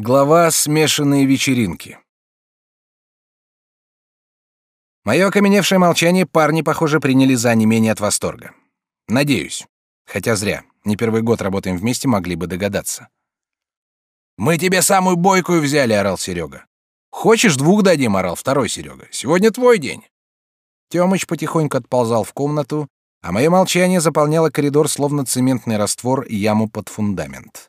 Глава «Смешанные вечеринки». Мое окаменевшее молчание парни, похоже, приняли за не менее от восторга. Надеюсь. Хотя зря. Не первый год работаем вместе, могли бы догадаться. «Мы тебе самую бойкую взяли!» — орал Серега. «Хочешь, двух дадим?» — орал второй Серега. «Сегодня твой день!» Тёмыч потихоньку отползал в комнату, а мое молчание заполняло коридор, словно цементный раствор яму под фундамент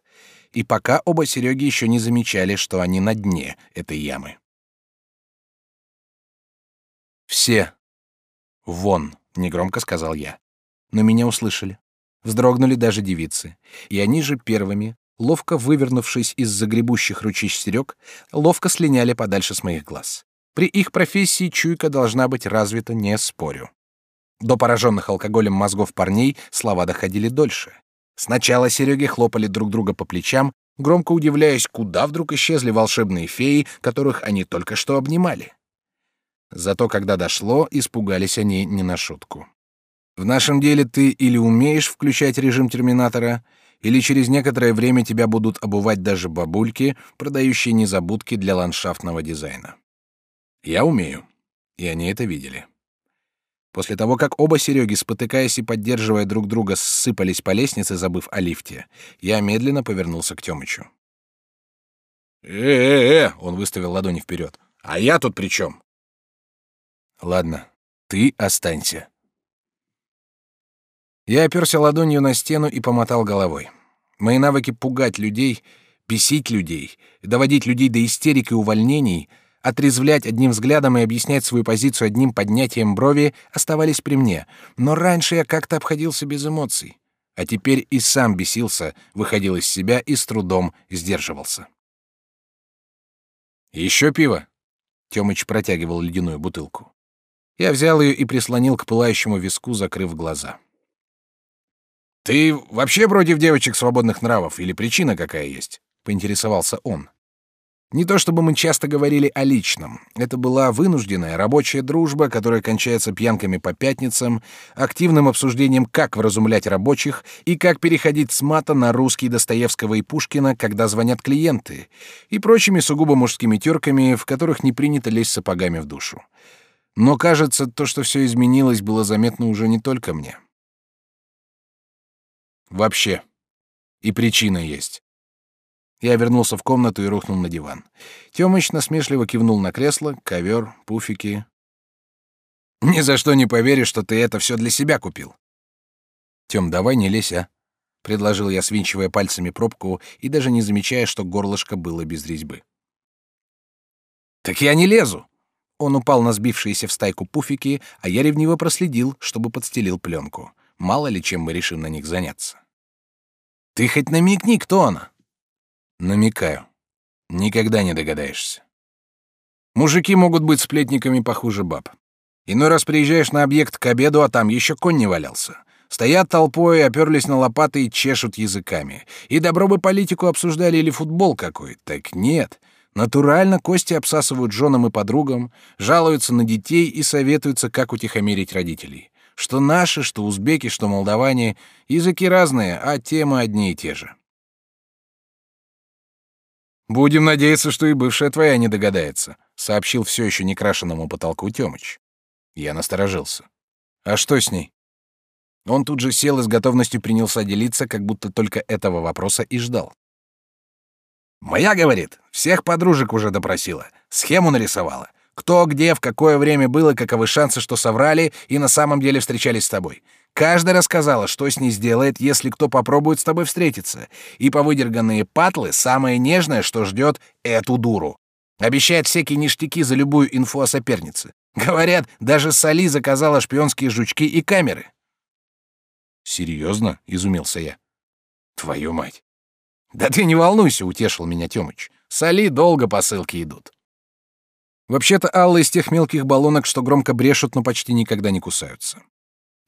и пока оба Сереги еще не замечали, что они на дне этой ямы. «Все вон», — негромко сказал я. Но меня услышали. Вздрогнули даже девицы. И они же первыми, ловко вывернувшись из загребущих ручищ Серег, ловко слиняли подальше с моих глаз. При их профессии чуйка должна быть развита, не спорю. До пораженных алкоголем мозгов парней слова доходили дольше. Сначала Сереги хлопали друг друга по плечам, громко удивляясь, куда вдруг исчезли волшебные феи, которых они только что обнимали. Зато когда дошло, испугались они не на шутку. В нашем деле ты или умеешь включать режим терминатора, или через некоторое время тебя будут обувать даже бабульки, продающие незабудки для ландшафтного дизайна. Я умею, и они это видели. После того, как оба Сереги, спотыкаясь и поддерживая друг друга, ссыпались по лестнице, забыв о лифте, я медленно повернулся к Тёмычу. «Э-э-э!» — он выставил ладони вперед. «А я тут при чем?» «Ладно, ты останься». Я оперся ладонью на стену и помотал головой. Мои навыки пугать людей, бесить людей, доводить людей до истерик и увольнений — Отрезвлять одним взглядом и объяснять свою позицию одним поднятием брови оставались при мне, но раньше я как-то обходился без эмоций, а теперь и сам бесился, выходил из себя и с трудом сдерживался. Еще пиво. Тёмыч протягивал ледяную бутылку. Я взял ее и прислонил к пылающему виску, закрыв глаза. Ты вообще против девочек свободных нравов или причина какая есть? поинтересовался он. Не то чтобы мы часто говорили о личном. Это была вынужденная рабочая дружба, которая кончается пьянками по пятницам, активным обсуждением, как вразумлять рабочих и как переходить с мата на русский Достоевского и Пушкина, когда звонят клиенты, и прочими сугубо мужскими терками, в которых не принято лезть сапогами в душу. Но, кажется, то, что все изменилось, было заметно уже не только мне. Вообще. И причина есть. Я вернулся в комнату и рухнул на диван. Тёмыч насмешливо кивнул на кресло, ковер, пуфики. «Ни за что не поверишь, что ты это все для себя купил». «Тём, давай не лезь, а?» — предложил я, свинчивая пальцами пробку и даже не замечая, что горлышко было без резьбы. «Так я не лезу!» Он упал на сбившиеся в стайку пуфики, а я ревниво проследил, чтобы подстелил пленку. Мало ли чем мы решим на них заняться. «Ты хоть намекни, кто она?» Намекаю. Никогда не догадаешься. Мужики могут быть сплетниками похуже баб. Иной раз приезжаешь на объект к обеду, а там еще конь не валялся. Стоят толпой, оперлись на лопаты и чешут языками. И добро бы политику обсуждали или футбол какой. Так нет. Натурально кости обсасывают женам и подругам, жалуются на детей и советуются, как утихомирить родителей. Что наши, что узбеки, что молдаване. Языки разные, а темы одни и те же. Будем надеяться, что и бывшая твоя не догадается, сообщил все еще не крашенному потолку Тёмыч. Я насторожился. А что с ней? Он тут же сел и с готовностью принялся делиться, как будто только этого вопроса и ждал. Моя говорит, всех подружек уже допросила, схему нарисовала. Кто, где, в какое время было, каковы шансы, что соврали и на самом деле встречались с тобой. Каждая рассказала, что с ней сделает, если кто попробует с тобой встретиться. И по выдерганные патлы самое нежное, что ждет эту дуру. Обещает всякие ништяки за любую инфу о сопернице. Говорят, даже Сали заказала шпионские жучки и камеры. Серьезно? изумился я. Твою мать. Да ты не волнуйся, утешил меня Тёмыч. Сали долго посылки идут. Вообще-то Алла из тех мелких баллонок, что громко брешут, но почти никогда не кусаются.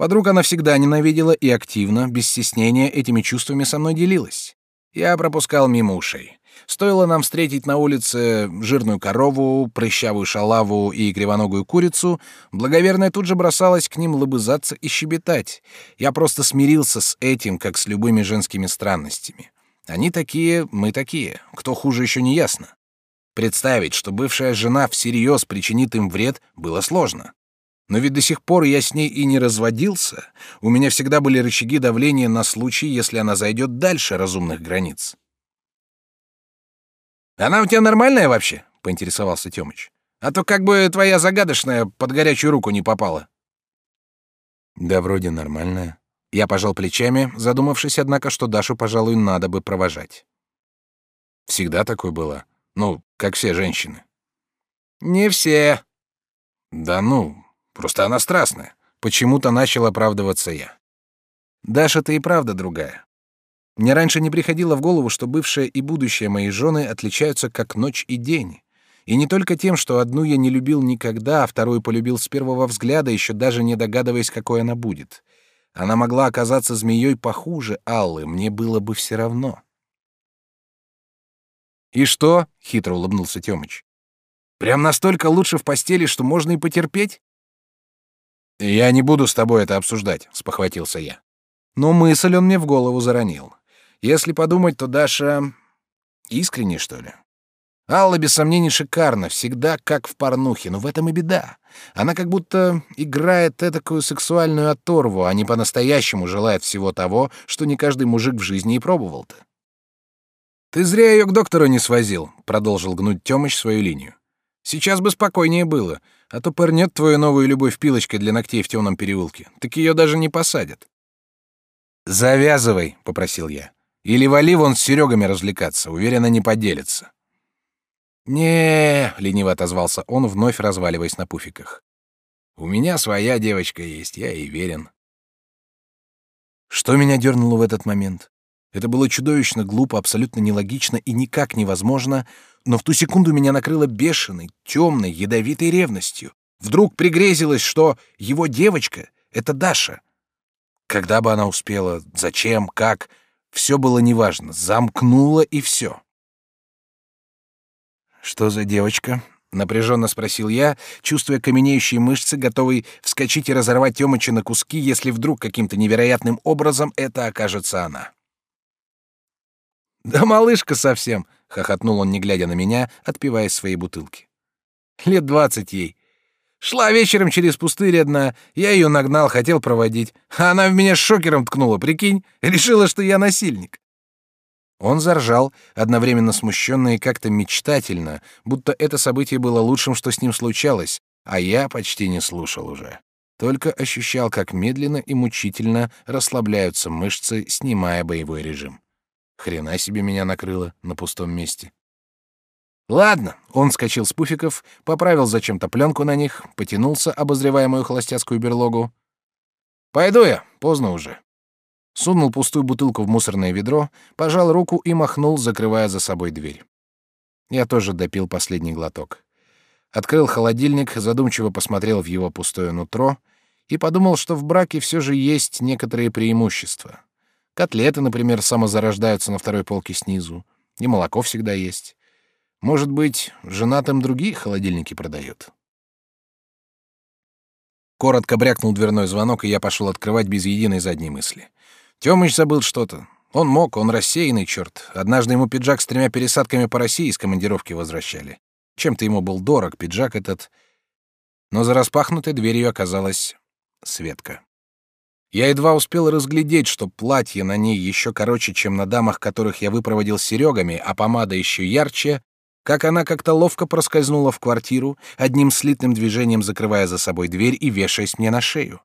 Подруг она всегда ненавидела и активно, без стеснения, этими чувствами со мной делилась. Я пропускал мимо ушей. Стоило нам встретить на улице жирную корову, прыщавую шалаву и кривоногую курицу, благоверная тут же бросалась к ним лобызаться и щебетать. Я просто смирился с этим, как с любыми женскими странностями. Они такие, мы такие. Кто хуже еще не ясно. Представить, что бывшая жена всерьез причинит им вред, было сложно. Но ведь до сих пор я с ней и не разводился. У меня всегда были рычаги давления на случай, если она зайдет дальше разумных границ. «Она у тебя нормальная вообще?» — поинтересовался Тёмыч. «А то как бы твоя загадочная под горячую руку не попала». «Да вроде нормальная». Я пожал плечами, задумавшись, однако, что Дашу, пожалуй, надо бы провожать. Всегда такой было. Ну, как все женщины. Не все. Да ну, просто она страстная. Почему-то начал оправдываться я. Даша-то и правда другая. Мне раньше не приходило в голову, что бывшая и будущая мои жены отличаются как ночь и день. И не только тем, что одну я не любил никогда, а вторую полюбил с первого взгляда, еще даже не догадываясь, какой она будет. Она могла оказаться змеей похуже Аллы, мне было бы все равно. «И что?» — хитро улыбнулся Тёмыч. «Прям настолько лучше в постели, что можно и потерпеть?» «Я не буду с тобой это обсуждать», — спохватился я. Но мысль он мне в голову заронил. Если подумать, то Даша... искренне, что ли? Алла, без сомнений, шикарна, всегда как в порнухе, но в этом и беда. Она как будто играет этакую сексуальную оторву, а не по-настоящему желает всего того, что не каждый мужик в жизни и пробовал-то. «Ты зря ее к доктору не свозил», — продолжил гнуть Тёмыч свою линию. «Сейчас бы спокойнее было, а то пырнет твою новую любовь пилочкой для ногтей в темном переулке. Так ее даже не посадят». «Завязывай», — попросил я. «Или вали вон с Серегами развлекаться, уверенно не поделится». «Не», — лениво отозвался он, вновь разваливаясь на пуфиках. «У меня своя девочка есть, я и верен». Что меня дернуло в этот момент? Это было чудовищно глупо, абсолютно нелогично и никак невозможно, но в ту секунду меня накрыло бешеной, темной, ядовитой ревностью. Вдруг пригрезилось, что его девочка — это Даша. Когда бы она успела, зачем, как — все было неважно, замкнуло и все. «Что за девочка?» — напряженно спросил я, чувствуя каменеющие мышцы, готовый вскочить и разорвать Тёмыча на куски, если вдруг каким-то невероятным образом это окажется она. «Да малышка совсем!» — хохотнул он, не глядя на меня, отпивая из своей бутылки. «Лет двадцать ей. Шла вечером через пустырь одна, я ее нагнал, хотел проводить, а она в меня шокером ткнула, прикинь, решила, что я насильник». Он заржал, одновременно смущенно и как-то мечтательно, будто это событие было лучшим, что с ним случалось, а я почти не слушал уже. Только ощущал, как медленно и мучительно расслабляются мышцы, снимая боевой режим. Хрена себе меня накрыло на пустом месте. Ладно, он скочил с пуфиков, поправил зачем-то пленку на них, потянулся, обозревая мою холостяцкую берлогу. Пойду я, поздно уже. Сунул пустую бутылку в мусорное ведро, пожал руку и махнул, закрывая за собой дверь. Я тоже допил последний глоток. Открыл холодильник, задумчиво посмотрел в его пустое нутро и подумал, что в браке все же есть некоторые преимущества. Котлеты, например, самозарождаются на второй полке снизу. И молоко всегда есть. Может быть, женатым другие холодильники продают. Коротко брякнул дверной звонок, и я пошел открывать без единой задней мысли. Тёмыч забыл что-то. Он мог, он рассеянный черт. Однажды ему пиджак с тремя пересадками по России из командировки возвращали. Чем-то ему был дорог пиджак этот. Но за распахнутой дверью оказалась Светка. Я едва успел разглядеть, что платье на ней еще короче, чем на дамах, которых я выпроводил серегами, а помада еще ярче, как она как-то ловко проскользнула в квартиру, одним слитным движением закрывая за собой дверь и вешаясь мне на шею.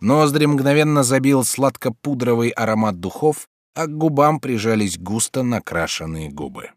Ноздри мгновенно забил сладко-пудровый аромат духов, а к губам прижались густо накрашенные губы.